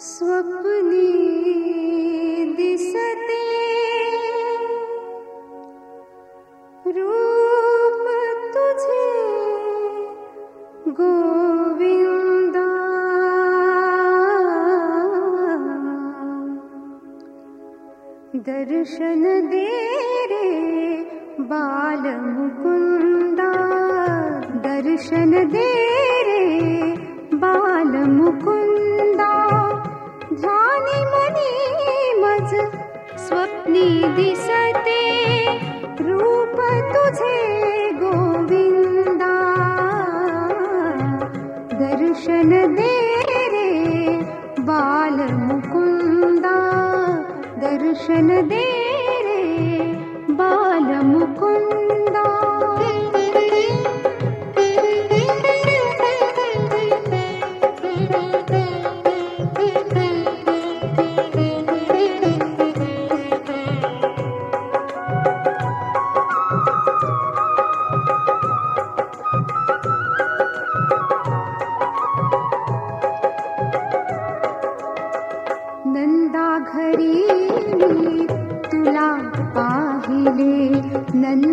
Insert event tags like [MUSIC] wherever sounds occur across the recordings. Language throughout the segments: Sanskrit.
स्वप्नि दिसते। तुझे गोविन्द। दर्शन दे रे बालमुकुन्दा दर्शन दे रे बालमुकुन्द निदिशते रूप तुझे गोविन्दा दर्शन दे रे बालमुकुन्दा दर्शन दे रे बालमुकुन्दा Thank [LAUGHS] you.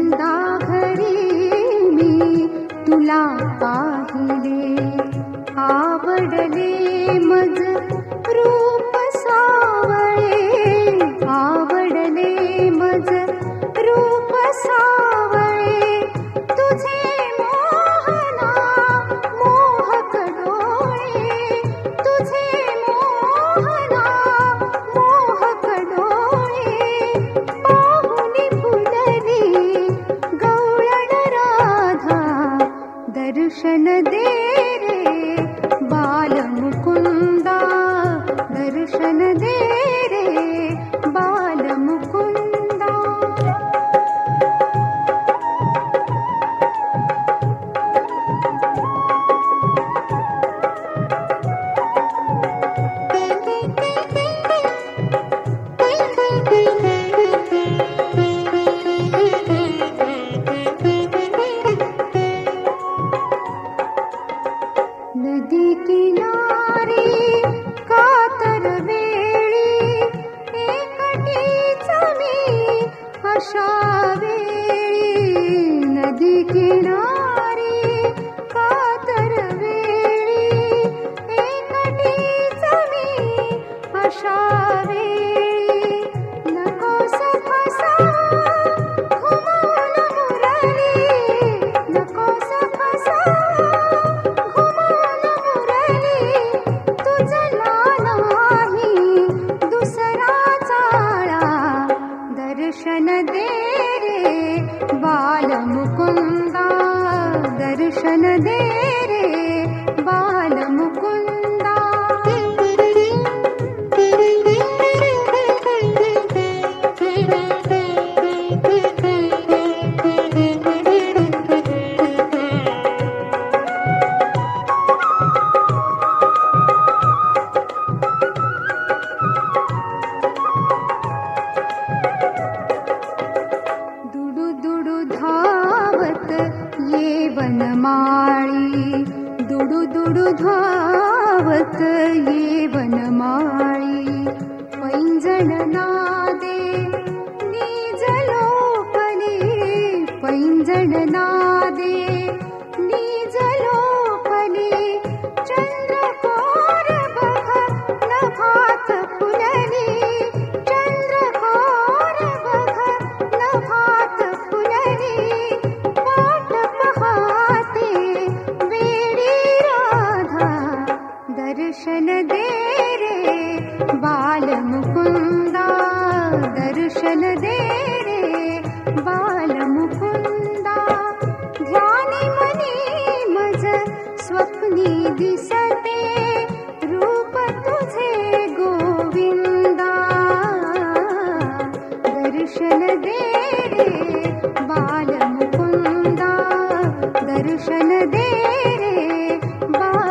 अंधाघरी मी तुला पाहिले आवडले मज दर्शन दे। आशा वेळी नदी किना रे बालकुन्दा दुरु धाव येवनमाळी दुडु दुडु धावत ये वन मानना दर्शन दे रे बालमुकुन्दा देरे बालमुन्द्यान मनी मि दिसते तुझे गोविन्दा दर्शन दे रे बालमुकुन्दा दर्शन दे रे बाल